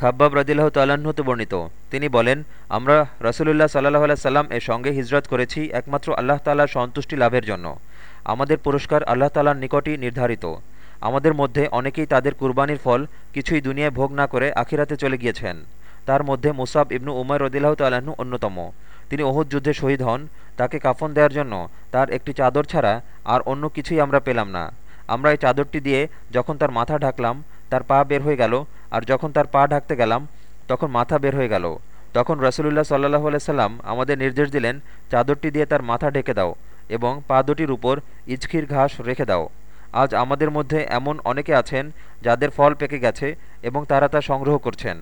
খাব্বাব রদিল্লাহ তাল্লাহ্নতে বর্ণিত। তিনি বলেন, আমরা রসুলুল্লাহ সাল্লাহ আল্লাহ সাল্লাম এর সঙ্গে হিজরত করেছি একমাত্র আল্লাহ তাল্লাহর সন্তুষ্টি লাভের জন্য। আমাদের পুরস্কার আল্লাহ তাল্লাহর নিকটই নির্ধারিত। আমাদের মধ্যে অনেকেই তাদের কুরবানির ফল কিছুই দুনিয়ায় ভোগ না করে আখিরাতে চলে গিয়েছেন। তার মধ্যে মুসাব ইবনু উমর রদিল্লাহ তাল্লাহ্ন অন্যতম। তিনি ওহুদ যুদ্ধে শহীদ হন। তাকে কাফন দেওয়ার জন্য তার একটি চাদর ছাড়া আর অন্য কিছুই আমরা পেলাম না। আমরা এই চাদরটি দিয়ে যখন তার মাথা ঢাকলাম, তার পা বের হয়ে গেল আর যখন তার পা ঢাকতে গেলাম, তখন মাথা বের হয়ে গেল। তখন রসুলুল্লাহ সাল্লাহ সাল্লাম আমাদের নির্দেশ দিলেন, চাদরটি দিয়ে তার মাথা ঢেকে দাও এবং পা দুটির উপর ইচকির ঘাস রেখে দাও। আজ আমাদের মধ্যে এমন অনেকে আছেন যাদের ফল পেকে গেছে এবং তারা তা সংগ্রহ করছেন।